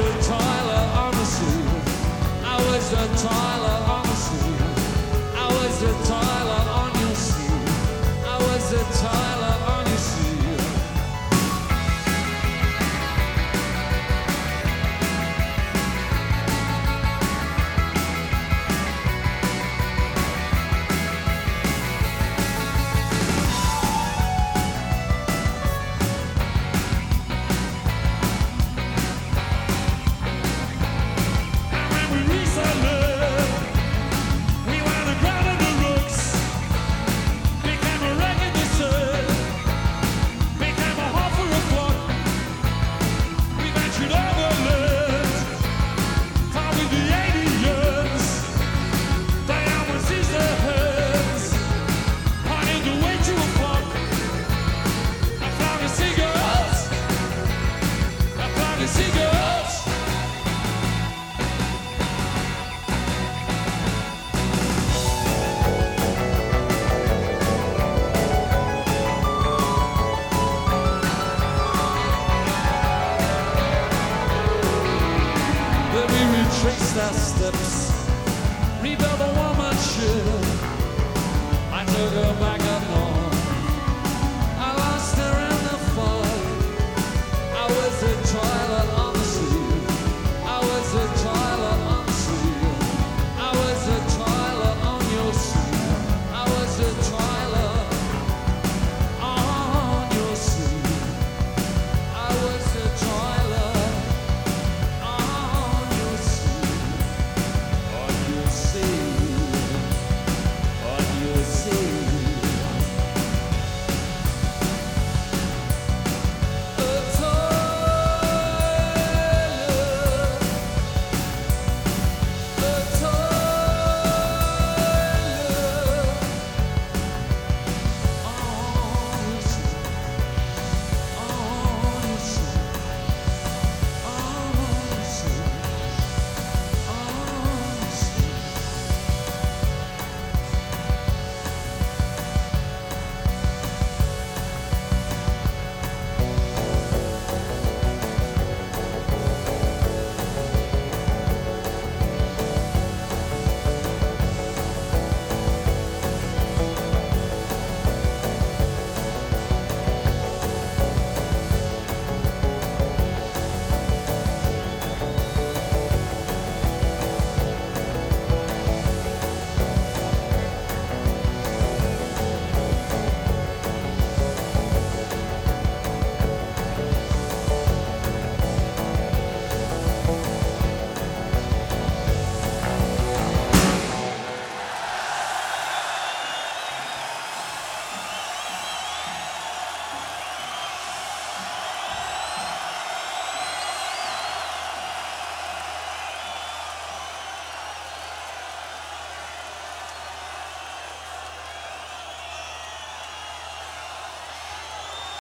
was a toiler on the sea. I was a toiler. trace our steps, rebuild the woman's ship. I took her back.